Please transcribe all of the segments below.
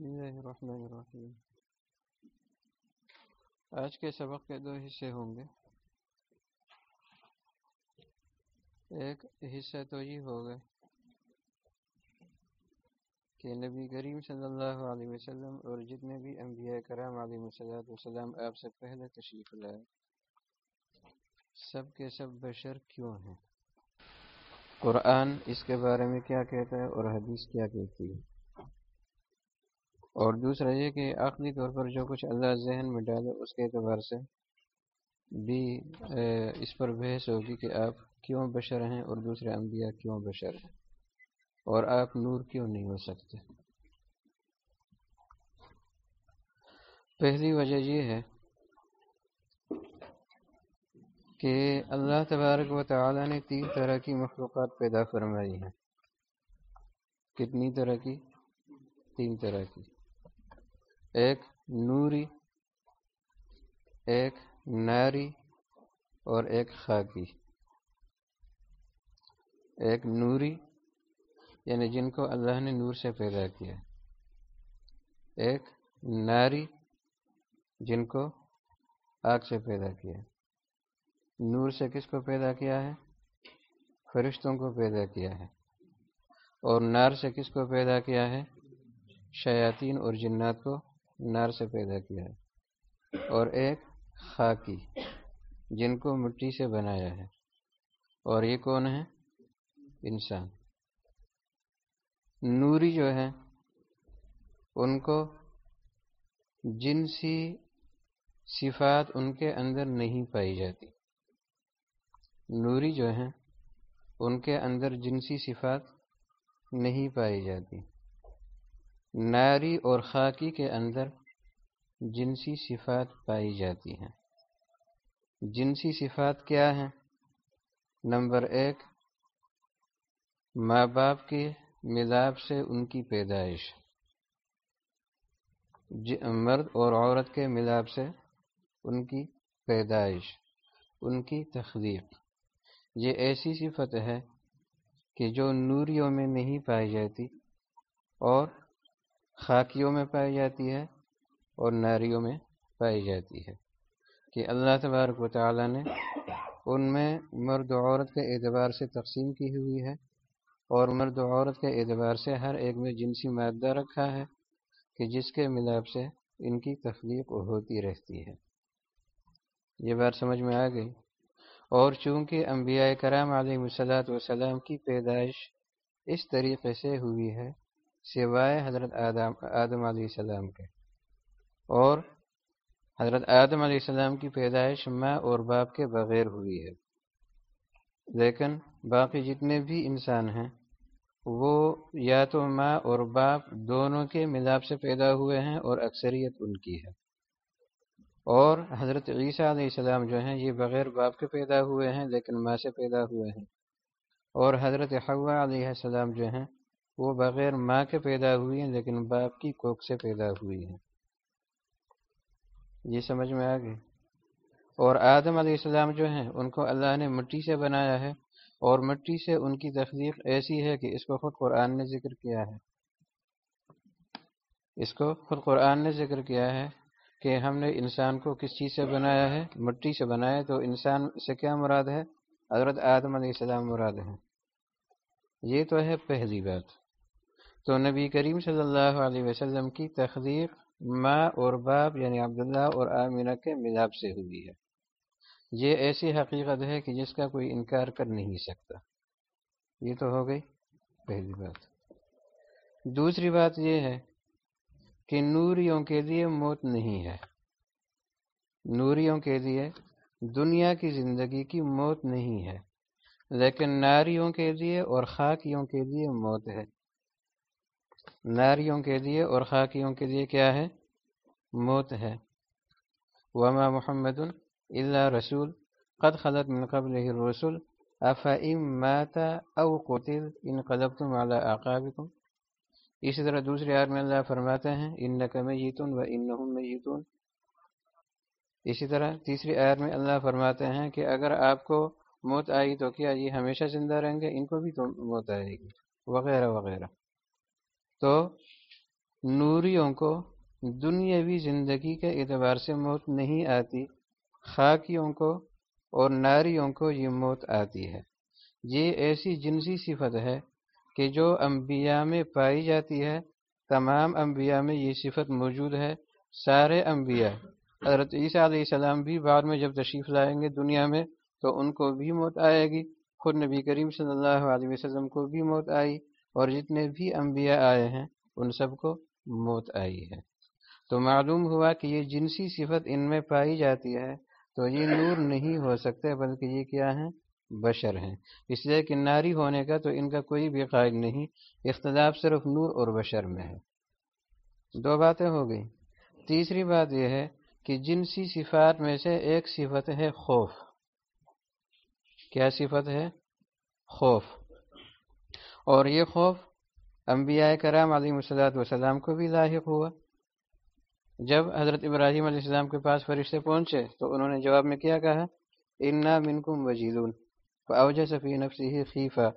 بسم اللہ الرحمن الرحیم۔ آج کے سبق کے دو حصے ہوں گے۔ ایک حصہ تو یہ ہوگا کہ نبی کریم صلی اللہ علیہ وسلم اور جتنے بھی انبیاء کرام علیہ وسلم وسلم آپ سے پہلے تشریف لائے، سب کے سب بشر کیوں ہیں؟ قرآن اس کے بارے میں کیا کہتا ہے اور حدیث کیا کہتی ہے؟ اور دوسرا یہ کہ عقلی طور پر جو کچھ اللہ ذہن میں ڈالے، اس کے اعتبار سے بھی اس پر بحث ہوگی کہ آپ کیوں بشر ہیں اور دوسرے انبیاء کیوں بشر ہیں۔ اور آپ نور کیوں نہیں ہو سکتے؟ پہلی وجہ یہ ہے کہ اللہ تبارک و تعالی نے تین طرح کی مخلوقات پیدا فرمائی ہیں۔ کتنی طرح کی؟ تین طرح کی۔ ایک نوری، ایک ناری اور ایک خاکی۔ ایک نوری یعنی جن کو اللہ نے نور سے پیدا کیا۔ ایک ناری، جن کو آگ سے پیدا کیا۔ نور سے کس کو پیدا کیا ہے؟ فرشتوں کو پیدا کیا ہے۔ اور نار سے کس کو پیدا کیا ہے؟ شیاطین اور جنات کو نار سے پیدا کیا ہے اور ایک خاکی جن کو مٹی سے بنایا ہے۔ اور یہ کون ہے؟ انسان۔ نوری جو ہے ان کو جنسی صفات ان کے اندر نہیں پائی جاتی۔ نوری جو ہیں، ان کے اندر جنسی صفات نہیں پائی جاتی۔ ناری اور خاکی کے اندر جنسی صفات پائی جاتی ہیں۔ جنسی صفات کیا ہیں؟ نمبر ایک، ماں باپ کے ملاپ سے ان کی پیدائش۔ جی، مرد اور عورت کے ملاپ سے ان کی پیدائش، ان کی تخلیق۔ یہ ایسی صفت ہے کہ جو نوریوں میں نہیں پائی جاتی اور خاکیوں میں پائی جاتی ہے اور ناریوں میں پائی جاتی ہے کہ اللہ تبارک و تعالیٰ نے ان میں مرد و عورت کے اعتبار سے تقسیم کی ہوئی ہے اور مرد و عورت کے اعتبار سے ہر ایک میں جنسی مادہ رکھا ہے کہ جس کے ملاپ سے ان کی تخلیق ہوتی رہتی ہے۔ یہ بات سمجھ میں آ گئی۔ اور چونکہ انبیاء کرام علیہ وسلاۃ وسلام کی پیدائش اس طریقے سے ہوئی ہے سوائے حضرت آدم آدم علیہ السلام کے۔ اور حضرت آدم علیہ السلام کی پیدائش ماں اور باپ کے بغیر ہوئی ہے۔ لیکن باقی جتنے بھی انسان ہیں، وہ یا تو ماں اور باپ دونوں کے ملاپ سے پیدا ہوئے ہیں اور اکثریت ان کی ہے۔ اور حضرت عیسیٰ علیہ السلام جو ہیں، یہ بغیر باپ کے پیدا ہوئے ہیں، لیکن ماں سے پیدا ہوئے ہیں۔ اور حضرت حوا علیہ السلام جو ہیں وہ بغیر ماں کے پیدا ہوئی ہیں لیکن باپ کی کوک سے پیدا ہوئی ہیں۔ یہ سمجھ میں آ گئی۔ اور آدم علیہ السلام جو ہیں، ان کو اللہ نے مٹی سے بنایا ہے اور مٹی سے ان کی تخلیق ایسی ہے کہ اس کو خود قرآن نے ذکر کیا ہے۔ اس کو خود قرآن نے ذکر کیا ہے کہ ہم نے انسان کو کس چیز سے بنایا ہے؟ مٹی سے بنایا تو انسان سے کیا مراد ہے؟ حضرت آدم علیہ السلام مراد ہے یہ تو ہے پہلی بات۔ تو نبی کریم صلی اللہ علیہ وسلم کی تخلیق ماں اور باپ یعنی عبداللہ اور آمینہ کے ملاپ سے ہوئی ہے۔ یہ ایسی حقیقت ہے کہ جس کا کوئی انکار کر نہیں سکتا۔ یہ تو ہو گئی پہلی بات۔ دوسری بات یہ ہے کہ نوریوں کے لیے موت نہیں ہے۔ نوریوں کے لیے دنیا کی زندگی کی موت نہیں ہے، لیکن ناریوں کے لیے اور خاکیوں کے لیے موت ہے۔ ناریوں کے لیے اور خاکیوں کے لیے کیا ہے؟ موت ہے۔ وما محمد اللہ رسول، قد خلط من قبل رسول مات او قتل ان قدبتم على اعقابكم اسی طرح دوسری آر میں اللہ فرماتے ہیں انک میتون و انہم میتون اسی طرح تیسری آر میں اللہ فرماتے ہیں کہ اگر آپ کو موت آئی تو کیا یہ ہمیشہ زندہ رہیں گے؟ ان کو بھی تو موت آئے گی۔ وغیرہ وغیرہ۔ تو نوریوں کو دنیاوی زندگی کے اعتبار سے موت نہیں آتی، خاکیوں کو اور ناریوں کو یہ موت آتی ہے۔ یہ ایسی جنسی صفت ہے کہ جو انبیاء میں پائی جاتی ہے۔ تمام انبیاء میں یہ صفت موجود ہے، سارے انبیاء۔ حضرت عیسیٰ علیہ السلام بھی بعد میں جب تشریف لائیں گے دنیا میں تو ان کو بھی موت آئے گی۔ خود نبی کریم صلی اللہ علیہ وسلم کو بھی موت آئی۔ اور جتنے بھی انبیاء آئے ہیں، ان سب کو موت آئی ہے۔ تو معلوم ہوا کہ یہ جنسی صفت ان میں پائی جاتی ہے۔ تو یہ نور نہیں ہو سکتے، بلکہ یہ کیا ہیں؟ بشر ہیں۔ اس لیے کہ ناری ہونے کا تو ان کا کوئی بھی قائد نہیں، اختلاف صرف نور اور بشر میں ہے۔ دو باتیں ہو گئی تیسری بات یہ ہے کہ جنسی صفات میں سے ایک صفت ہے خوف۔ کیا صفت ہے؟ خوف۔ اور یہ خوف انبیاء کرام علیہ وسلط وسلام کو بھی لاحق ہوا۔ جب حضرت ابراہیم علیہ السلام کے پاس فرشتے پہنچے تو انہوں نے جواب میں کیا کہا، انا منکم وجیلون فاوجہ صفی نفسی خیفہ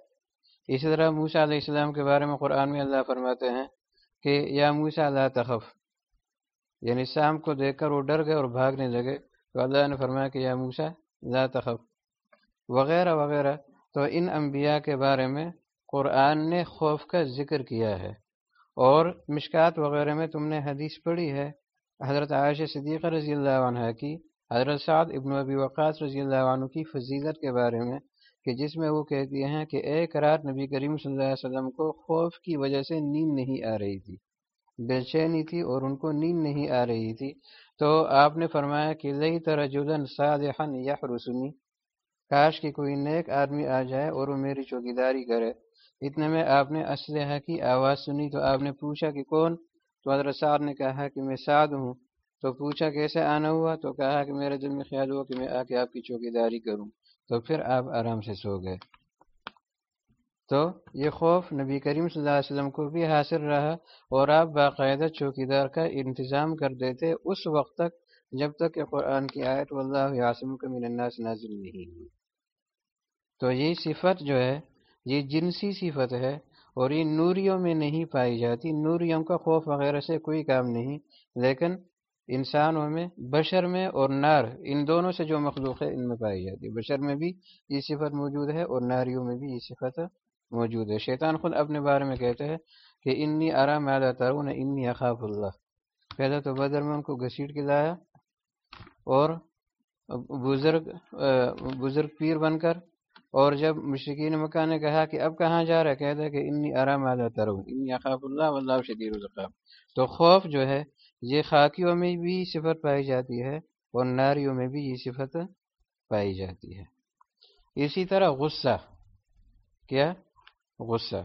اسی طرح موسیٰ علیہ السلام کے بارے میں قرآن میں اللہ فرماتے ہیں کہ، یا موسیٰ لا تخف یعنی شام کو دیکھ کر وہ ڈر گئے اور بھاگنے لگے۔ تو اللہ نے فرمایا کہ، یا موسیٰ لا تخف وغیرہ وغیرہ۔ تو ان انبیاء کے بارے میں قرآن نے خوف کا ذکر کیا ہے۔ اور مشکات وغیرہ میں تم نے حدیث پڑھی ہے۔ حضرت عائشہ صدیقہ رضی اللہ عنہ کی، حضرت سعد ابن ابی وقاص رضی اللہ عنہ کی فضیلت کے بارے میں، کہ جس میں وہ کہتی ہیں کہ ایک رات نبی کریم صلی اللہ علیہ وسلم کو خوف کی وجہ سے نیند نہیں آ رہی تھی۔ بے چینی تھی اور ان کو نیند نہیں آ رہی تھی۔ تو آپ نے فرمایا کہ لئی طرح جدن صادحن یا رسنی کاش کہ کوئی نیک آدمی آ جائے اور وہ میری چوکیداری کرے۔ اتنے میں آپ نے اسلحہ کی آواز سنی تو آپ نے پوچھا کہ کون؟ تو حضرت صاحب نے کہا کہ میں سعد ہوں۔ تو پوچھا کیسے آنا ہوا؟ تو کہا کہ میرے دل میں خیال ہوا کہ میں آ کے آپ کی چوکی داری کروں۔ تو پھر آپ آرام سے سو گئے۔ تو یہ خوف نبی کریم صلی اللہ علیہ وسلم کو بھی حاصل رہا اور آپ باقاعدہ چوکی دار کا انتظام کر دیتے اس وقت تک جب تک کہ قرآن کی آیت واللہ عاصم کا من الناس نازل نہیں ہوئی۔ تو یہ صفت جو ہے یہ جنسی صفت ہے اور یہ نوریوں میں نہیں پائی جاتی۔ نوریوں کا خوف وغیرہ سے کوئی کام نہیں، لیکن انسانوں میں، بشر میں اور نار، ان دونوں سے جو مخلوق ہے، ان میں پائی جاتی ہے۔ بشر میں بھی یہ صفت موجود ہے اور ناریوں میں بھی یہ صفت موجود ہے۔ شیطان خود اپنے بارے میں کہتے ہیں کہ انی آرام اعلیٰ ترون، انی اخاف اللہ۔ پہلے تو بدر میں ان کو گھسیٹ کے لایا اور بزرگ بزرگ پیر بن کر اور جب مشرقین مکہ نے کہا کہ اب کہاں جا رہا کہتا ہے کہ انی آرام اعلیٰ ترون، انی اخاف اللہ واللہ شدیر القاب تو خوف جو ہے، یہ خاکیوں میں بھی صفت پائی جاتی ہے اور ناریوں میں بھی یہ صفت پائی جاتی ہے۔ اسی طرح غصہ، کیا؟ غصہ۔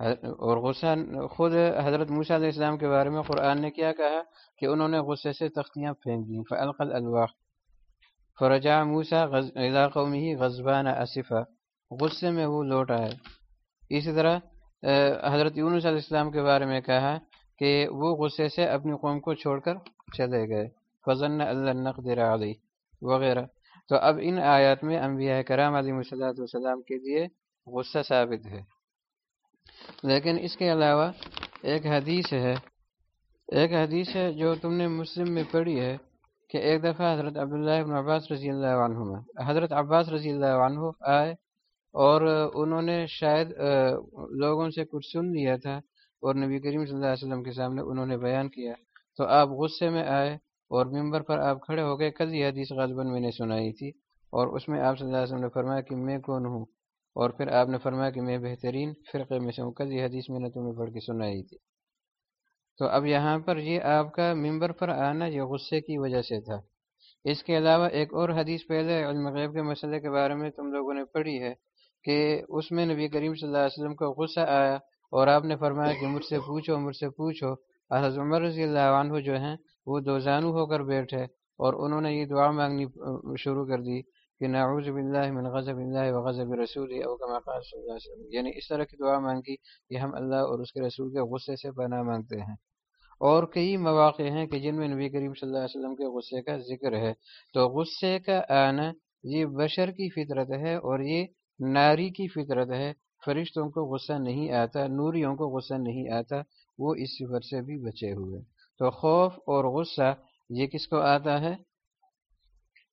اور غصہ خود حضرت موسیٰ علیہ السلام کے بارے میں قرآن نے کیا کہا کہ انہوں نے غصے سے تختیاں پھینک دیں۔ فعلقل الواح فرجا موسا علاقوں میں ہی غزبان اصفہ غصے میں وہ لوٹ آئے۔ اسی طرح حضرت یونس علیہ السلام کے بارے میں کہا کہ وہ غصے سے اپنی قوم کو چھوڑ کر چلے گئے۔ فضن اللہ نقدر علی وغیرہ۔ تو اب ان آیات میں انبیاء کرام علیہ صلاحت والسلام کے لیے غصہ ثابت ہے۔ لیکن اس کے علاوہ ایک حدیث ہے، ایک حدیث ہے جو تم نے مسلم میں پڑھی ہے۔ کہ ایک دفعہ حضرت عبداللہ ابن عباس رضی اللہ عنہ حضرت عباس رضی اللہ عنہ آئے اور انہوں نے شاید لوگوں سے کچھ سن لیا تھا اور نبی کریم صلی اللہ علیہ وسلم کے سامنے انہوں نے بیان کیا۔ تو آپ غصے میں آئے اور ممبر پر آپ کھڑے ہو گئے۔ کل یہ حدیث غالباً میں نے سنائی تھی اور اس میں آپ صلی اللہ علیہ وسلم نے فرمایا کہ میں کون ہوں؟ اور پھر آپ نے فرمایا کہ میں بہترین فرقے میں سے ہوں۔ کل یہ حدیث میں نے تمہیں پڑھ کے سنائی تھی۔ تو اب یہاں پر یہ آپ کا ممبر پر آنا یہ غصے کی وجہ سے تھا۔ اس کے علاوہ ایک اور حدیث پہلے علم غیب کے مسئلے کے بارے میں تم لوگوں نے پڑھی ہے کہ اس میں نبی کریم صلی اللہ علیہ وسلم کو غصہ آیا اور آپ نے فرمایا کہ مجھ سے پوچھو، مجھ سے پوچھو۔ حضرت عمر رضی اللہ عنہ جو ہیں، وہ دو زانو ہو کر بیٹھے اور انہوں نے یہ دعا مانگنی شروع کر دی کہ نعوذ باللہ من غضب اللہ و غضب رسول او کما قال صلی اللہ علیہ وسلم۔ یعنی اس طرح کی دعا مانگی کہ ہم اللہ اور اس کے رسول کے غصے سے پناہ مانگتے ہیں۔ اور کئی مواقع ہیں کہ جن میں نبی کریم صلی اللہ علیہ وسلم کے غصے کا ذکر ہے۔ تو غصے کا آنا یہ بشر کی فطرت ہے اور یہ ناری کی فطرت ہے۔ فرشتوں کو غصہ نہیں آتا، نوریوں کو غصہ نہیں آتا، وہ اس صفت سے بھی بچے ہوئے۔ تو خوف اور غصہ، یہ کس کو آتا ہے؟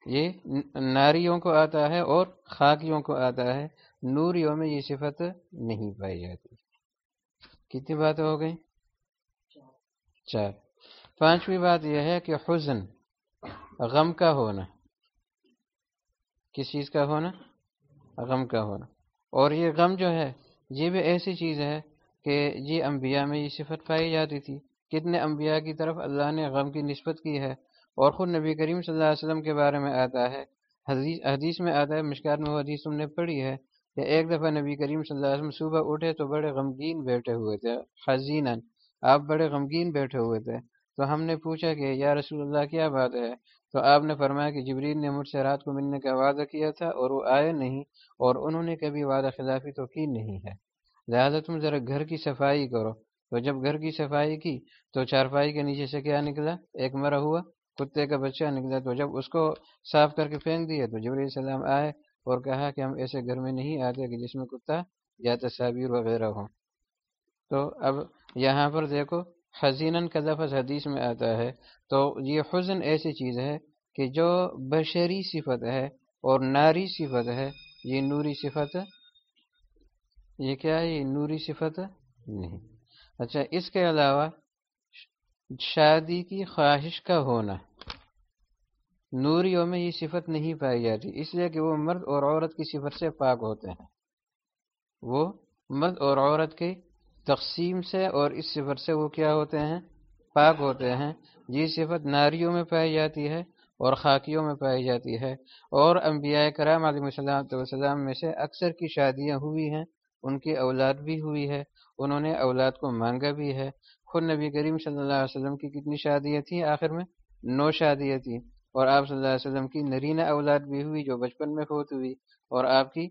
یہ ناریوں کو آتا ہے اور خاکیوں کو آتا ہے۔ نوریوں میں یہ صفت نہیں پائی جاتی۔ کتنی باتیں ہو گئی اچھا چار پانچویں بات یہ ہے کہ حزن، غم کا ہونا۔ کس چیز کا ہونا؟ غم کا ہونا۔ اور یہ غم جو ہے، یہ بھی ایسی چیز ہے کہ یہ انبیاء میں یہ صفت پائی جاتی تھی۔ کتنے انبیاء کی طرف اللہ نے غم کی نسبت کی ہے۔ اور خود نبی کریم صلی اللہ علیہ وسلم کے بارے میں آتا ہے۔ حدیث حدیث میں آتا ہے، مشکات میں وہ حدیث تم نے پڑھی ہے کہ ایک دفعہ نبی کریم صلی اللہ علیہ وسلم صبح اٹھے تو بڑے غمگین بیٹھے ہوئے تھے حزین آپ بڑے غمگین بیٹھے ہوئے تھے۔ تو ہم نے پوچھا کہ یا رسول اللہ، کیا بات ہے؟ تو آپ نے فرمایا کہ جبریل نے مجھ سے رات کو ملنے کا وعدہ کیا تھا اور وہ آئے نہیں اور انہوں نے کبھی وعدہ خلافی تو کی نہیں ہے۔ لہٰذا تم ذرا گھر کی صفائی کرو۔ تو جب گھر کی صفائی کی تو چارپائی کے نیچے سے کیا نکلا؟ ایک مرا ہوا کتے کا بچہ نکلا۔ تو جب اس کو صاف کر کے پھینک دیا تو جبری السلام آئے اور کہا کہ ہم ایسے گھر میں نہیں آتے کہ جس میں کتا یا تصاویر وغیرہ ہوں۔ تو اب یہاں پر دیکھو حزین کا لفظ حدیث میں آتا ہے۔ تو یہ حزن ایسی چیز ہے کہ جو بشری صفت ہے اور ناری صفت ہے، یہ نوری صفت، یہ کیا ہے؟ یہ نوری صفت نہیں۔ اچھا اس کے علاوہ شادی کی خواہش کا ہونا۔ نوریوں میں یہ صفت نہیں پائی جاتی، اس لیے کہ وہ مرد اور عورت کی صفت سے پاک ہوتے ہیں۔ وہ مرد اور عورت کی تقسیم سے اور اس صفت سے وہ کیا ہوتے ہیں؟ پاک ہوتے ہیں۔ یہ صفت ناریوں میں پائی جاتی ہے اور خاکیوں میں پائی جاتی ہے۔ اور انبیاء کرام علیہ وسلم میں سے اکثر کی شادیاں ہوئی ہیں۔ ان کی اولاد بھی ہوئی ہے۔ انہوں نے اولاد کو مانگا بھی ہے۔ خود نبی کریم صلی اللہ علیہ وسلم کی کتنی شادیاں تھیں آخر میں؟ نو شادیاں تھیں۔ اور آپ صلی اللہ علیہ وسلم کی نرینہ اولاد بھی ہوئی جو بچپن میں فوت ہوئی۔ اور آپ کی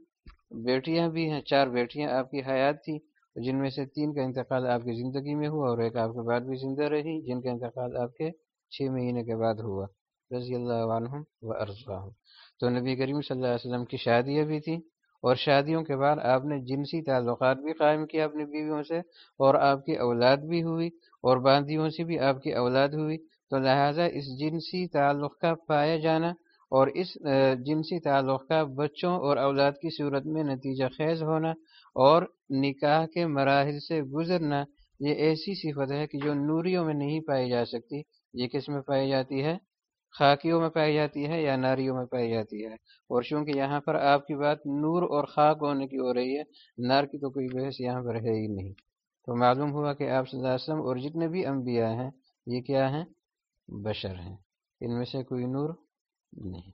بیٹیاں بھی ہیں۔ چار بیٹیاں آپ کی حیات تھی جن میں سے تین کا انتقال آپ کی زندگی میں ہوا اور ایک آپ کے بعد بھی زندہ رہی، جن کا انتقال آپ کے چھ مہینے کے بعد ہوا۔ رضی اللہ عنہ و ارضا تو نبی کریم صلی اللہ علیہ وسلم کی شادیاں بھی تھیں اور شادیوں کے بعد آپ نے جنسی تعلقات بھی قائم کیا اپنی بیویوں سے اور آپ کی اولاد بھی ہوئی اور باندیوں سے بھی آپ کی اولاد ہوئی۔ تو لہٰذا اس جنسی تعلق کا پایا جانا اور اس جنسی تعلق کا بچوں اور اولاد کی صورت میں نتیجہ خیز ہونا اور نکاح کے مراحل سے گزرنا یہ ایسی صفت ہے کہ جو نوریوں میں نہیں پائی جا سکتی، یہ کس میں پائی جاتی ہے؟ خاکیوں میں پائی جاتی ہے یا ناریوں میں پائی جاتی ہے؟ اور چونکہ یہاں پر آپ کی بات نور اور خاک ہونے کی ہو رہی ہے، نار کی تو کوئی بحث یہاں پر ہے ہی نہیں۔ تو معلوم ہوا کہ آپ صلی اللہ علیہ وسلم اور جتنے بھی انبیاء ہیں، یہ کیا ہیں؟ بشر ہیں۔ ان میں سے کوئی نور نہیں۔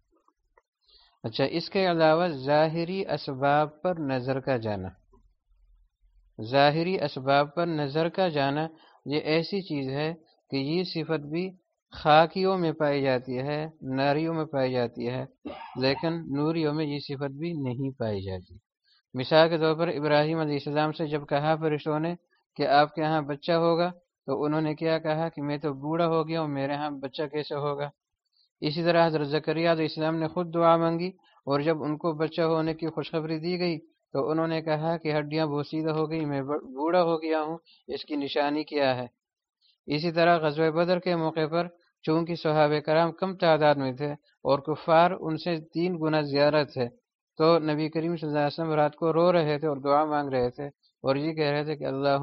اچھا اس کے علاوہ ظاہری اسباب پر نظر کا جانا۔ ظاہری اسباب پر نظر کا جانا یہ ایسی چیز ہے کہ یہ صفت بھی خاکیوں میں پائی جاتی ہے، ناریوں میں پائی جاتی ہے، لیکن نوریوں میں یہ صفت بھی نہیں پائی جاتی۔ مثال کے طور پر ابراہیم علیہ السلام سے جب کہا فرشتوں نے کہ آپ کے ہاں بچہ ہوگا، تو انہوں نے کیا کہا کہ میں تو بوڑھا ہو گیا ہوں، میرے ہاں بچہ کیسے ہوگا؟ اسی طرح حضرت ذکریہ علیہ السلام نے خود دعا مانگی اور جب ان کو بچہ ہونے کی خوشخبری دی گئی تو انہوں نے کہا کہ ہڈیاں بوسیدہ ہو گئی میں بوڑھا ہو گیا ہوں، اس کی نشانی کیا ہے؟ اسی طرح غزوہ بدر کے موقع پر چونکہ صحابہ کرام کم تعداد میں تھے اور کفار ان سے تین گنا زیادہ تھے، تو نبی کریم صلی اللہ علیہ وسلم رات کو رو رہے تھے اور دعا مانگ رہے تھے اور یہ کہہ رہے تھے کہ اللہ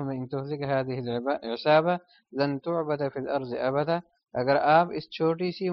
اگر آپ اس چھوٹی سی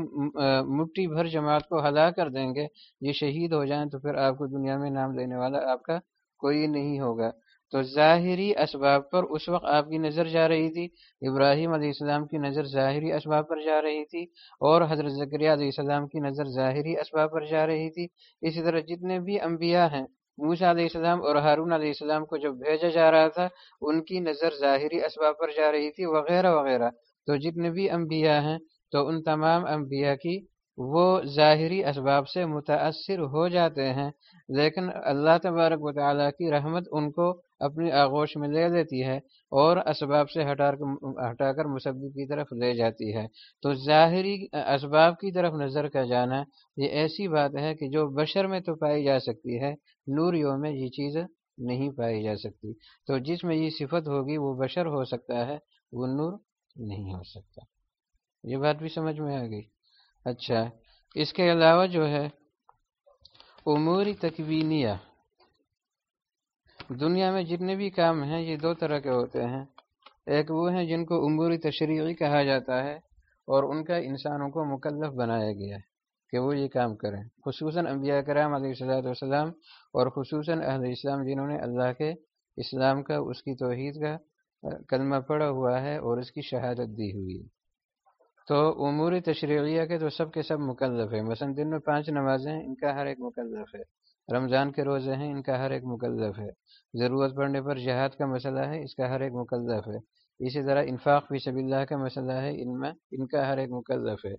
مٹھی بھر جماعت کو ہلا کر دیں گے، یہ شہید ہو جائیں تو پھر آپ کو دنیا میں نام لینے والا آپ کا کوئی نہیں ہوگا۔ تو ظاہری اسباب پر اس وقت آپ کی نظر جا رہی تھی، ابراہیم علیہ السلام کی نظر ظاہری اسباب پر جا رہی تھی اور حضرت ذکریہ علیہ السلام کی نظر ظاہری اسباب پر جا رہی تھی۔ اسی طرح جتنے بھی انبیاء ہیں موسا علیہ السلام اور ہارون علیہ السلام کو جب بھیجا جا رہا تھا، ان کی نظر ظاہری اسباب پر جا رہی تھی، وغیرہ وغیرہ۔ تو جتنے بھی انبیاء ہیں، تو ان تمام انبیاء کی وہ ظاہری اسباب سے متاثر ہو جاتے ہیں۔ لیکن اللہ تبارک و تعالیٰ کی رحمت ان کو اپنی آغوش میں لے لیتی ہے اور اسباب سے ہٹا کر ہٹا کر مسبب کی طرف لے جاتی ہے۔ تو ظاہری اسباب کی طرف نظر کا جانا، یہ ایسی بات ہے کہ جو بشر میں تو پائی جا سکتی ہے، نوریوں میں یہ چیز نہیں پائی جا سکتی۔ تو جس میں یہ صفت ہوگی، وہ بشر ہو سکتا ہے، وہ نور نہیں ہو سکتا۔ یہ بات بھی سمجھ میں آ گئی۔ اچھا اس کے علاوہ جو ہے اموری تکوینیہ۔ دنیا میں جتنے بھی کام ہیں، یہ دو طرح کے ہوتے ہیں۔ ایک وہ ہیں جن کو عموری تشریعی کہا جاتا ہے اور ان کا انسانوں کو مکلف بنایا گیا ہے کہ وہ یہ کام کریں۔ خصوصاً انبیاء کرام علیہ صلاحت والسلام اور خصوصاً اہل اسلام جنہوں نے اللہ کے اسلام کا، اس کی توحید کا کلمہ پڑا ہوا ہے اور اس کی شہادت دی ہوئی ہے۔ تو عموری تشریعیہ کے تو سب کے سب مکلف ہیں۔ مثلا دن میں پانچ نمازیں ہیں، ان کا ہر ایک مکلف ہے۔ رمضان کے روزے ہیں، ان کا ہر ایک مکلف ہے۔ ضرورت پڑنے پر جہاد کا مسئلہ ہے، اس کا ہر ایک مکلف ہے۔ اسی طرح انفاق فی سبیل اللہ کا مسئلہ ہے، ان میں، ان کا ہر ایک مکلف ہے۔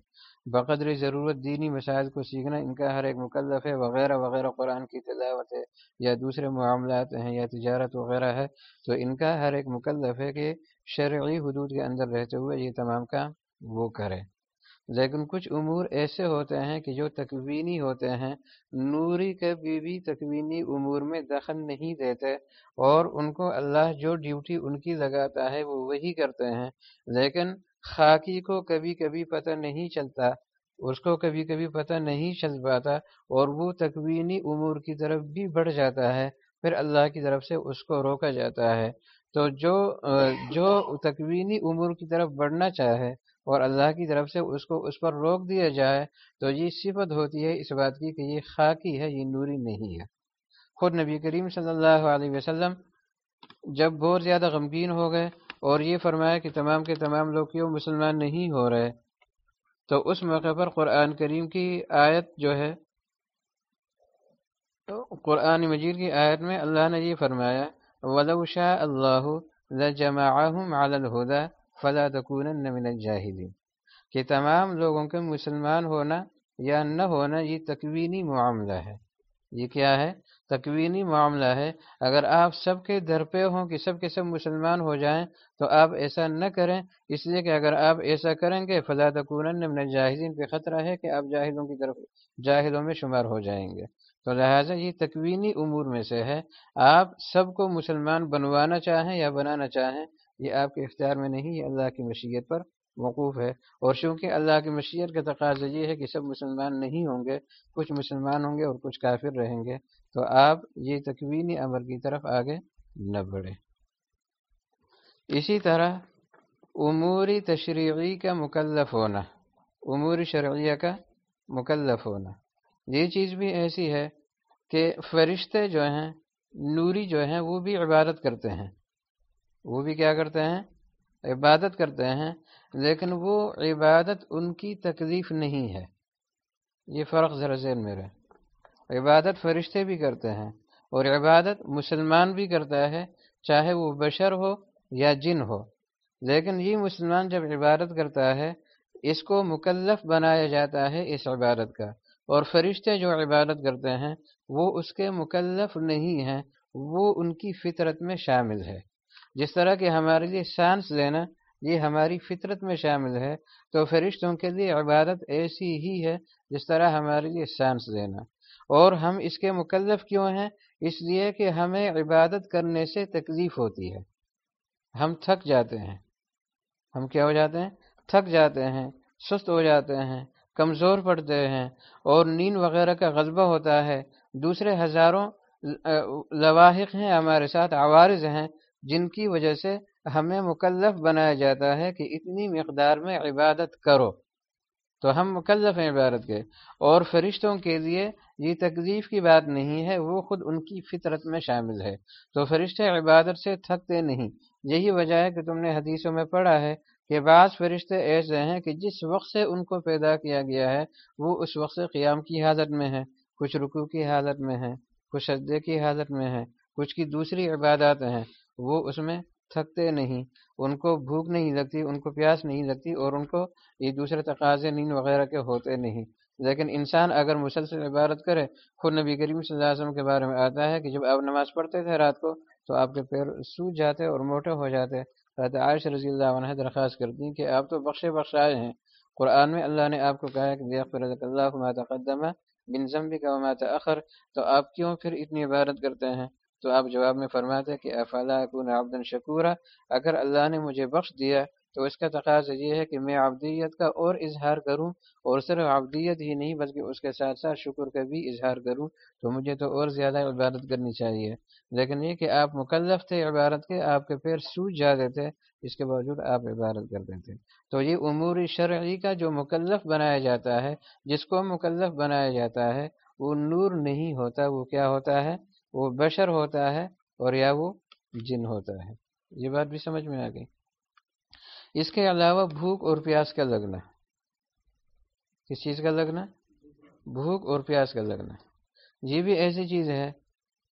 بقدر ضرورت دینی مسائل کو سیکھنا ان کا ہر ایک مکلف ہے، وغیرہ وغیرہ قرآن کی تلاوت ہے یا دوسرے معاملات ہیں یا تجارت وغیرہ ہے۔ تو ان کا ہر ایک مکلف ہے کہ شرعی حدود کے اندر رہتے ہوئے یہ تمام کام وہ کرے لیکن کچھ امور ایسے ہوتے ہیں کہ جو تکوینی ہوتے ہیں۔ نوری کبھی بھی تکوینی امور میں دخل نہیں دیتے اور ان کو اللہ جو ڈیوٹی ان کی لگاتا ہے وہ وہی کرتے ہیں۔ لیکن خاکی کو کبھی کبھی پتہ نہیں چلتا، اس کو کبھی کبھی پتہ نہیں چل پاتا اور وہ تکوینی امور کی طرف بھی بڑھ جاتا ہے، پھر اللہ کی طرف سے اس کو روکا جاتا ہے۔ تو جو جو تکوینی امور کی طرف بڑھنا چاہے اور اللہ کی طرف سے اس کو اس پر روک دیا جائے تو یہ صفت ہوتی ہے اس بات کی کہ یہ خاکی ہے، یہ نوری نہیں ہے۔ خود نبی کریم صلی اللہ علیہ وسلم جب بہت زیادہ غمگین ہو گئے اور یہ فرمایا کہ تمام کے تمام لوگ کیوں مسلمان نہیں ہو رہے، تو اس موقع پر قرآن کریم کی آیت جو ہے، قرآن مجید کی آیت میں اللہ نے یہ فرمایا، ولو شاء اللہ لجمعهم على الهدى فلا تکون من الجاہلین، کہ تمام لوگوں کے مسلمان ہونا یا نہ ہونا، یہ تکوینی معاملہ ہے۔ یہ کیا ہے؟ تکوینی معاملہ ہے۔ اگر آپ سب کے در پہ ہوں کہ سب کے سب مسلمان ہو جائیں، تو آپ ایسا نہ کریں۔ اس لیے کہ اگر آپ ایسا کریں گے، فلا تکون من الجاہلین، پہ خطرہ ہے کہ آپ جاہلوں کی طرف، جاہلوں میں شمار ہو جائیں گے۔ تو لہٰذا یہ تکوینی امور میں سے ہے۔ آپ سب کو مسلمان بنوانا چاہیں یا بنانا چاہیں یہ آپ کے اختیار میں نہیں یہ اللہ کی مشیت پر موقوف ہے۔ اور چونکہ اللہ کی مشیت کا تقاضا یہ ہے کہ سب مسلمان نہیں ہوں گے، کچھ مسلمان ہوں گے اور کچھ کافر رہیں گے، تو آپ یہ تکوینی عمل کی طرف آگے نہ بڑھیں۔ اسی طرح عموری تشریعی کا مکلف ہونا عموری شرعیہ کا مکلف ہونا، یہ چیز بھی ایسی ہے کہ فرشتے جو ہیں، نوری جو ہیں، وہ بھی عبادت کرتے ہیں۔ وہ بھی کیا کرتے ہیں؟ عبادت کرتے ہیں، لیکن وہ عبادت ان کی تکلیف نہیں ہے۔ یہ فرق ذرا ذہن میں رہے۔ عبادت فرشتے بھی کرتے ہیں اور عبادت مسلمان بھی کرتا ہے، چاہے وہ بشر ہو یا جن ہو۔ لیکن یہ مسلمان جب عبادت کرتا ہے، اس کو مکلف بنایا جاتا ہے اس عبادت کا۔ اور فرشتے جو عبادت کرتے ہیں، وہ اس کے مکلف نہیں ہیں، وہ ان کی فطرت میں شامل ہے۔ جس طرح کہ ہمارے لیے سانس لینا یہ ہماری فطرت میں شامل ہے، تو فرشتوں کے لیے عبادت ایسی ہی ہے جس طرح ہمارے لیے سانس لینا اور ہم اس کے مکلف کیوں ہیں؟ اس لیے کہ ہمیں عبادت کرنے سے تکلیف ہوتی ہے۔ ہم تھک جاتے ہیں۔ ہم کیا ہو جاتے ہیں؟ تھک جاتے ہیں، سست ہو جاتے ہیں، کمزور پڑتے ہیں۔ اور نیند وغیرہ کا غلبہ ہوتا ہے۔ دوسرے ہزاروں لواحق ہیں ہمارے ساتھ، عوارض ہیں۔ جن کی وجہ سے ہمیں مکلف بنایا جاتا ہے کہ اتنی مقدار میں عبادت کرو۔ تو ہم مکلف ہیں عبادت کے۔ اور فرشتوں کے لیے یہ تکلیف کی بات نہیں ہے، وہ خود ان کی فطرت میں شامل ہے۔ تو فرشتے عبادت سے تھکتے نہیں۔ یہی وجہ ہے کہ تم نے حدیثوں میں پڑھا ہے کہ بعض فرشتے ایسے ہیں کہ جس وقت سے ان کو پیدا کیا گیا ہے، وہ اس وقت سے قیام کی حالت میں ہے کچھ رکو کی حالت میں ہے کچھ سجدے کی حالت میں ہے کچھ کی دوسری عبادات ہیں۔ وہ اس میں تھکتے نہیں، ان کو بھوک نہیں لگتی، ان کو پیاس نہیں لگتی اور ان کو یہ دوسرے تقاضے، نیند وغیرہ کے ہوتے نہیں۔ لیکن انسان اگر مسلسل عبادت کرے، خود نبی کریم صلی اللہ علیہ وسلم کے بارے میں آتا ہے کہ جب آپ نماز پڑھتے تھے رات کو، تو آپ کے پیر سوج جاتے اور موٹے ہو جاتے۔ رات عائش رضی اللہ عنہ درخواست کرتی کہ آپ تو بخشے بخشائے ہیں۔ قرآن میں اللہ نے آپ کو کہا کہ اللہ بن ضمبک کا تأخر تو آپ کیوں پھر اتنی عبادت کرتے ہیں؟ تو آپ جواب میں فرماتے کہ افلا کن آبدن شکورہ اگر اللہ نے مجھے بخش دیا تو اس کا تقاضا یہ ہے کہ میں عبدیت کا اور اظہار کروں اور صرف عبدیت ہی نہیں بلکہ اس کے ساتھ ساتھ شکر کا بھی اظہار کروں تو مجھے تو اور زیادہ عبادت کرنی چاہیے۔ لیکن یہ کہ آپ مکلف تھے عبادت کے، آپ کے پیر سوج جاتے تھے، اس کے باوجود آپ عبادت کرتے تھے۔ تو یہ امور شرعی کا جو مکلف بنایا جاتا ہے، جس کو مکلف بنایا جاتا ہے، وہ نور نہیں ہوتا، وہ کیا ہوتا ہے؟ وہ بشر ہوتا ہے اور یا وہ جن ہوتا ہے۔ یہ بات بھی سمجھ میں آ گئی۔ اس کے علاوہ بھوک اور پیاس کا لگنا۔ کس چیز کا لگنا؟ بھوک اور پیاس کا لگنا۔ یہ بھی ایسی چیز ہے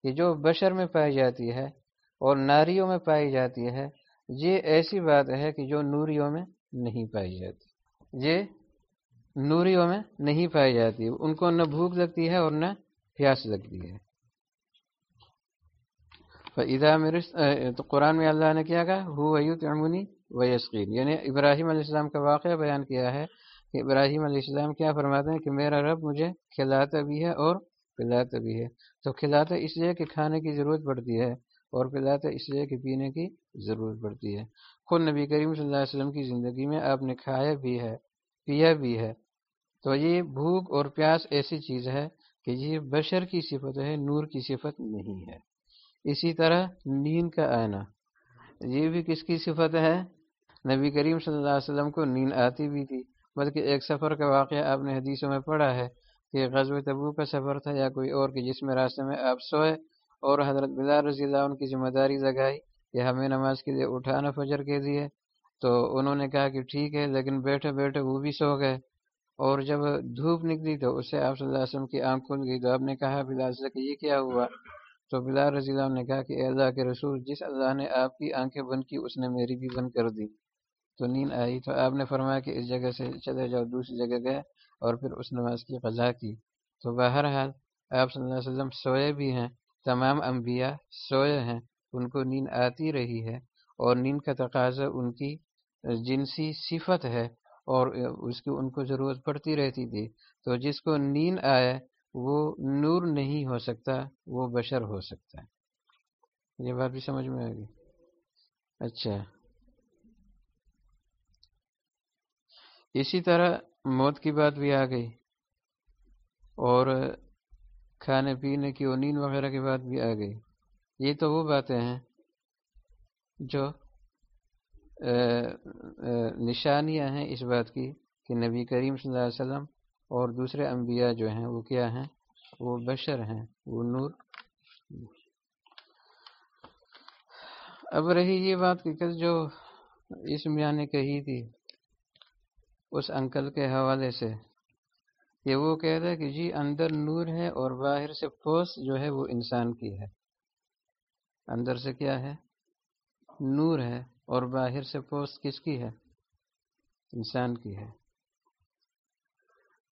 کہ جو بشر میں پائی جاتی ہے اور ناریوں میں پائی جاتی ہے۔ یہ ایسی بات ہے کہ جو نوریوں میں نہیں پائی جاتی۔ یہ نوریوں میں نہیں پائی جاتی۔ ان کو نہ بھوک لگتی ہے اور نہ پیاس لگتی ہے۔ تو قرآن میں اللہ نے کیا کہا؟ ہو امنی و یسقین یعنی ابراہیم علیہ السلام کا واقعہ بیان کیا ہے کہ ابراہیم علیہ السلام کیا فرماتے ہیں کہ میرا رب مجھے کھلاتا بھی ہے اور پلاتا بھی ہے۔ تو کھلاتا اس لیے کہ کھانے کی ضرورت پڑتی ہے اور پلاتا اس لیے کہ پینے کی ضرورت پڑتی ہے۔ خود نبی کریم صلی اللہ علیہ وسلم کی زندگی میں آپ نے کھایا بھی ہے، پیا بھی ہے۔ تو یہ بھوک اور پیاس ایسی چیز ہے کہ یہ بشر کی صفت ہے، نور کی صفت نہیں ہے۔ اسی طرح نیند کا آنا۔ یہ بھی کس کی صفت ہے؟ نبی کریم صلی اللہ علیہ وسلم کو نیند آتی بھی تھی، بلکہ ایک سفر کا واقعہ آپ نے حدیثوں میں پڑھا ہے کہ غزب تبو کا سفر تھا یا کوئی اور کہ جس میں راستے میں آپ سوئے اور حضرت بلال رضی اللہ عنہ کی ذمہ داری لگائی کہ ہمیں نماز کے لیے اٹھانا فجر کے دیے تو انہوں نے کہا کہ ٹھیک ہے، لیکن بیٹھے بیٹھے وہ بھی سو گئے اور جب دھوپ نکلی تو اس سے آپ صلی اللہ علیہ وسلم کی آنکھ کھل گئی تو آپ نے کہا بلال سے کہ یہ کیا ہوا؟ تو بلال رضی اللہ عنہ نے کہا کہ اللہ کے رسول، جس اللہ نے آپ کی آنکھیں بند کی، اس نے میری بھی بند کر دی۔ تو نیند آئی۔ تو آپ نے فرمایا کہ اس جگہ سے چلے جاؤ، دوسری جگہ گئے اور پھر اس نماز کی قضا کی۔ تو بہرحال آپ صلی اللہ علیہ وسلم سوئے بھی ہیں، تمام انبیاء سوئے ہیں۔ ان کو نیند آتی رہی ہے اور نیند کا تقاضا ان کی جنسی صفت ہے اور اس کی ان کو ضرورت پڑتی رہتی تھی۔ تو جس کو نیند آئے وہ نور نہیں ہو سکتا، وہ بشر ہو سکتا ہے۔ یہ بات بھی سمجھ میں آ گئی۔ اچھا۔ اسی طرح موت کی بات بھی آ گئی۔ اور کھانے پینے کی اور نیند وغیرہ کی بات بھی آ گئی۔ یہ تو وہ باتیں ہیں جو نشانیاں ہیں اس بات کی کہ نبی کریم صلی اللہ علیہ وسلم اور دوسرے انبیاء جو ہیں وہ کیا ہیں؟ وہ بشر ہیں، وہ نور۔ اب رہی یہ بات کہ جو اس میاں نے یعنی کہی تھی، اس انکل کے حوالے سے کہ وہ کہتا ہے کہ جی اندر نور ہے اور باہر سے پھوس جو ہے وہ انسان کی ہے۔ اندر سے کیا ہے؟ نور ہے اور باہر سے پوس کس کی ہے؟ انسان کی ہے۔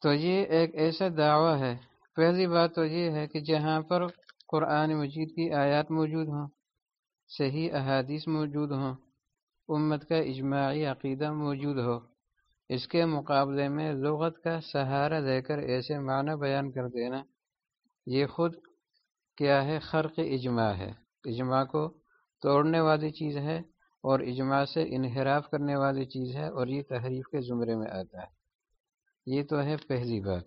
تو یہ ایک ایسا دعویٰ ہے۔ پہلی بات تو یہ ہے کہ جہاں پر قرآن مجید کی آیات موجود ہوں، صحیح احادیث موجود ہوں، امت کا اجماعی عقیدہ موجود ہو، اس کے مقابلے میں لغت کا سہارا دے کر ایسے معنی بیان کر دینا، یہ خود کیا ہے خرق اجماع ہے۔ اجماع کو توڑنے والی چیز ہے اور اجماع سے انحراف کرنے والی چیز ہے اور یہ تحریف کے زمرے میں آتا ہے۔ یہ تو ہے پہلی بات۔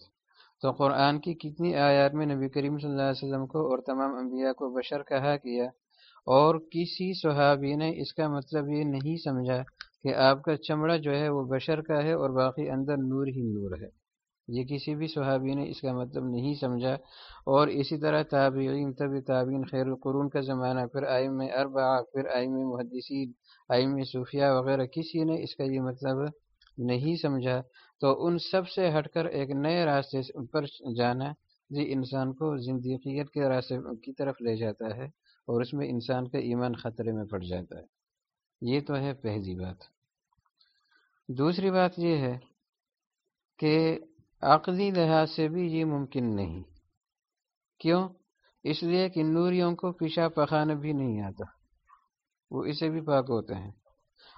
تو قرآن کی کتنی آیات میں نبی کریم صلی اللہ علیہ وسلم کو اور تمام انبیاء کو بشر کہا کیا اور کسی صحابی نے اس کا مطلب یہ نہیں سمجھا کہ آپ کا چمڑا جو ہے وہ بشر کا ہے اور باقی اندر نور ہی نور ہے۔ یہ کسی بھی صحابی نے اس کا مطلب نہیں سمجھا اور اسی طرح تابعین طب تابعین، خیر القرون کا زمانہ، پھر آئم اربع پھر آئم محدثین آئم صوفیہ وغیرہ، کسی نے اس کا یہ مطلب نہیں سمجھا۔ تو ان سب سے ہٹ کر ایک نئے راستے پر جانا جی انسان کو زندگیت کے راستے کی طرف لے جاتا ہے اور اس میں انسان کا ایمان خطرے میں پڑ جاتا ہے۔ یہ تو ہے پہلی بات۔ دوسری بات یہ ہے کہ عقلی لحاظ سے بھی یہ ممکن نہیں۔ کیوں؟ اس لیے کہ نوریوں کو پیشہ پخانا بھی نہیں آتا۔ وہ اسے بھی پاک ہوتے ہیں۔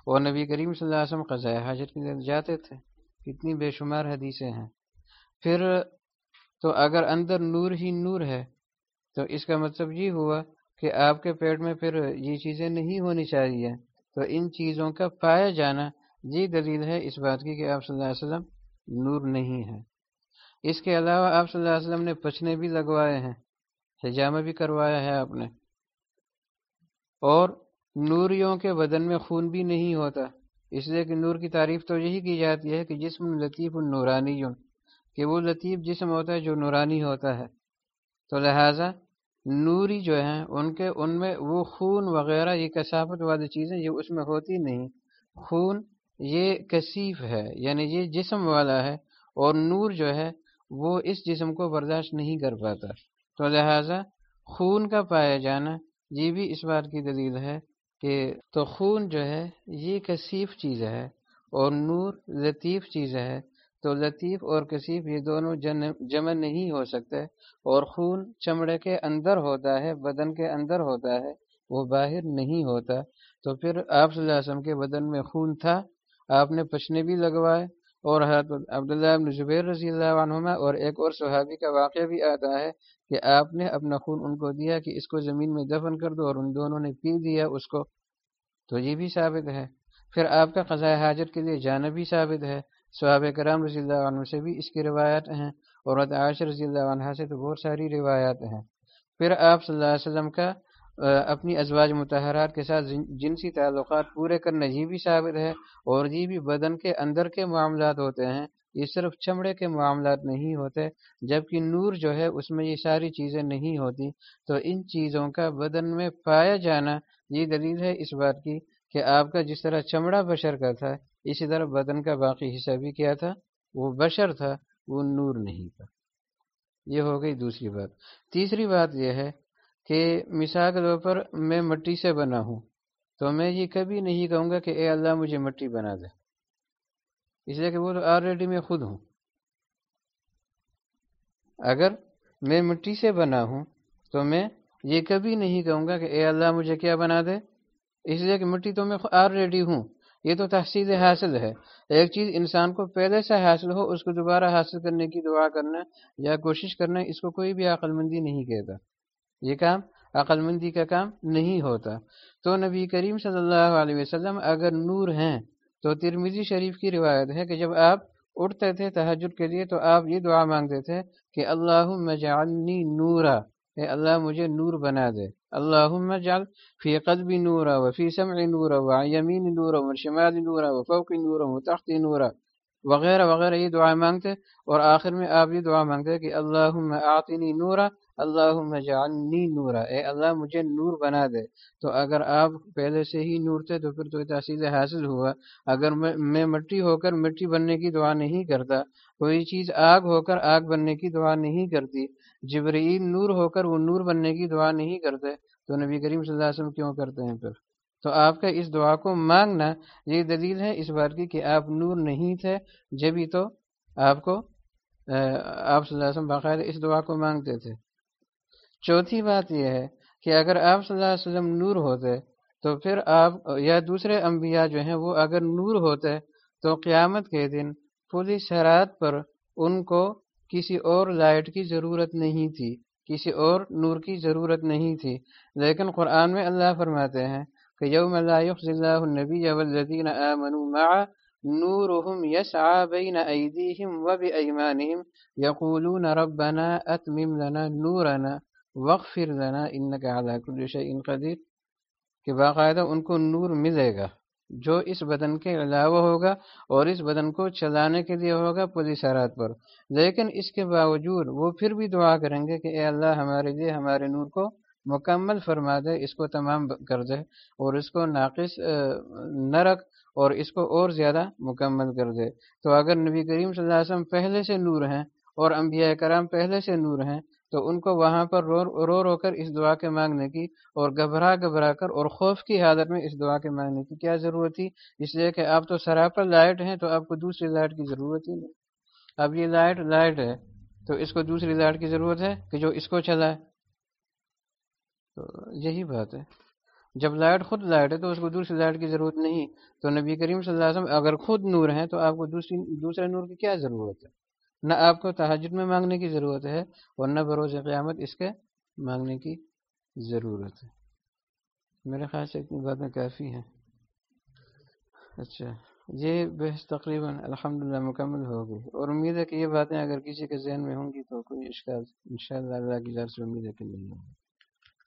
اور نبی کریم صلی اللہ علیہ وسلم قضاء حاجت کے لیے جاتے تھے۔ کتنی بے شمار حدیثیں ہیں۔ پھر تو اگر اندر نور ہی نور ہے، تو اس کا مطلب یہ ہوا کہ آپ کے پیٹ میں پھر یہ چیزیں نہیں ہونی چاہیے۔ تو ان چیزوں کا پایا جانا یہ دلیل ہے اس بات کی کہ آپ صلی اللہ علیہ وسلم نور نہیں ہے اس کے علاوہ آپ صلی اللہ علیہ وسلم نے پچنے بھی لگوائے ہیں، حجامہ بھی کروایا ہے آپ نے۔ اور نوریوں کے بدن میں خون بھی نہیں ہوتا۔ اس لیے کہ نور کی تعریف تو یہی کی جاتی ہے کہ جسم لطیف النورانی کہ وہ لطیف جسم ہوتا ہے جو نورانی ہوتا ہے۔ تو لہٰذا نوری جو ہیں، ان کے، ان میں وہ خون وغیرہ، یہ کثافت والی چیزیں یہ اس میں ہوتی نہیں۔ خون یہ کثیف ہے یعنی یہ جسم والا ہے، اور نور جو ہے، وہ اس جسم کو برداشت نہیں کر پاتا۔ تو لہٰذا خون کا پایا جانا یہ بھی اس بات کی دلیل ہے کہ تو خون جو ہے، یہ کثیف چیز ہے اور نور لطیف چیز ہے، تو لطیف اور کثیف یہ دونوں جمع نہیں ہو سکتے اور خون چمڑے کے اندر ہوتا ہے، بدن کے اندر ہوتا ہے، وہ باہر نہیں ہوتا۔ تو پھر آپ صلی اللہ علیہ وسلم کے بدن میں خون تھا، آپ نے پچنے بھی لگوائے اور حضرت عبداللہ ابن زبیر رضی اللہ عنہما اور ایک اور صحابی کا واقعہ بھی آتا ہے کہ آپ نے اپنا خون ان کو دیا کہ اس کو زمین میں دفن کر دو اور ان دونوں نے پی دیا اس کو تو یہ بھی ثابت ہے۔ پھر آپ کا قضاء حاجت کے لیے جانا بھی ثابت ہے۔ صحابہ کرام رضی اللہ عنہ سے بھی اس کی روایت ہیں اور عائشہ رضی اللہ عنہ سے تو بہت ساری روایات ہیں۔ پھر آپ صلی اللہ علیہ وسلم کا اپنی ازواج متحرات کے ساتھ جنسی تعلقات پورے کرنا یہ بھی ثابت ہے اور یہ بھی بدن کے اندر کے معاملات ہوتے ہیں۔ یہ صرف چمڑے کے معاملات نہیں ہوتے، جبکہ نور جو ہے، اس میں یہ ساری چیزیں نہیں ہوتی۔ تو ان چیزوں کا بدن میں پایا جانا یہ دلیل ہے اس بات کی کہ آپ کا جس طرح چمڑا بشر کا تھا، اسی طرح بدن کا باقی حصہ بھی کیا تھا۔ وہ بشر تھا، وہ نور نہیں تھا۔ یہ ہو گئی دوسری بات۔ تیسری بات یہ ہے کہ مثال کے طور پر میں مٹی سے بنا ہوں، تو میں یہ کبھی نہیں کہوں گا کہ اے اللہ مجھے مٹی بنا دے۔ اس لیے کہ وہ تو آلریڈی میں خود ہوں۔ اگر میں مٹی سے بنا ہوں، تو میں یہ کبھی نہیں کہوں گا کہ اے اللہ مجھے کیا بنا دے۔ اس لیے کہ مٹی تو میں آلریڈی ہوں۔ یہ تو تحصیل حاصل ہے۔ ایک چیز انسان کو پہلے سے حاصل ہو، اس کو دوبارہ حاصل کرنے کی دعا کرنا یا کوشش کرنا، اس کو کوئی بھی عقل مندی نہیں کہتا۔ یہ کام عقل مندی کا کام نہیں ہوتا۔ تو نبی کریم صلی اللہ علیہ وسلم اگر نور ہیں، تو ترمیزی شریف کی روایت ہے کہ جب آپ اٹھتے تھے تحجد کے لیے تو آپ یہ دعا مانگتے تھے کہ اللہ مجعلنی نورا، اے اللہ مجھے نور بنا دے۔ اللہم جعل فی قلبی نورا وفی سمع نورا وعی یمین نورا وشمال نورا وفوق نورا وتحت نورا۔ وغیرہ وغیرہ یہ دعا مانگتے اور آخر میں آپ یہ دعا مانگتے کہ اللہم اعطنی نورا اللہ جعلنی نورا۔ اے اللہ، مجھے نور بنا دے۔ تو اگر آپ پہلے سے ہی نور تھے تو پھر تو تحصیل حاصل ہوا۔ اگر میں مٹی ہو کر مٹی بننے کی دعا نہیں کرتا، کوئی چیز آگ ہو کر آگ بننے کی دعا نہیں کرتی۔ جبرائیل نور ہو کر وہ نور بننے کی دعا نہیں کرتے۔ تو نبی کریم صلی اللہ علیہ وسلم کیوں کرتے ہیں پھر؟ تو آپ کا اس دعا کو مانگنا، یہ دلیل ہے اس بات کی کہ آپ نور نہیں تھے۔ جبھی تو آپ کو آپ صلی اللہ علیہ وسلم باقاعدہ اس دعا کو مانگتے تھے۔ چوتھی بات یہ ہے کہ اگر آپ صلی اللہ علیہ وسلم نور ہوتے تو پھر آپ یا دوسرے انبیاء جو ہیں وہ اگر نور ہوتے تو قیامت کے دن پولیس سرات پر ان کو کسی اور لائٹ کی ضرورت نہیں تھی، کسی اور نور کی ضرورت نہیں تھی۔ لیکن قرآن میں اللہ فرماتے ہیں کہ یوم اللہ اللہ النبی والذین آمنوا معا نورهم يسعى بين أيديهم وبأيمانهم يقولون ربنا أتمم لنا نورنا۔ وقف لنا انك على كل شيء قدیر، کہ باقاعدہ ان کو نور ملے گا، جو اس بدن کے علاوہ ہوگا اور اس بدن کو چلانے کے لیے ہوگا پولیس حرات پر۔ لیکن اس کے باوجود وہ پھر بھی دعا کریں گے کہ اے اللہ ہمارے لیے ہمارے نور کو مکمل فرما دے، اس کو تمام کر دے اور اس کو ناقص نہ رکھ اور اس کو اور زیادہ مکمل کر دے۔ تو اگر نبی کریم صلی اللہ علیہ وسلم پہلے سے نور ہیں اور انبیاء کرام پہلے سے نور ہیں تو ان کو وہاں پر رو رو رو کر اس دعا کے مانگنے کی اور گھبرا گھبرا کر اور خوف کی حالت میں اس دعا کے مانگنے کی کیا ضرورت تھی؟ اس لیے کہ آپ تو سراپر لائٹ ہیں تو آپ کو دوسری لائٹ کی ضرورت ہی نہیں۔ اب یہ لائٹ لائٹ ہے تو اس کو دوسری لائٹ کی ضرورت ہے کہ جو اس کو چلائے۔ تو یہی بات ہے۔ جب لائٹ خود لائٹ ہے تو اس کو دوسری لائٹ کی ضرورت نہیں۔ تو نبی کریم صلی اللہ علیہ وسلم اگر خود نور ہیں تو آپ کو دوسری، دوسرے نور کی کیا ضرورت ہے؟ نہ آپ کو تحجد میں مانگنے کی ضرورت ہے اور نہ بروز قیامت اس کے مانگنے کی ضرورت ہے۔ میرے خیال سے اتنی باتیں کافی ہیں۔ اچھا یہ بحث تقریباً الحمدللہ مکمل ہو گئی۔ اور امید ہے کہ یہ باتیں اگر کسی کے ذہن میں ہوں گی تو کوئی اشکال ان شاء اللہ اللہ کی سے امید ہے کہ نہیں ہوگی